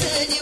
Señor.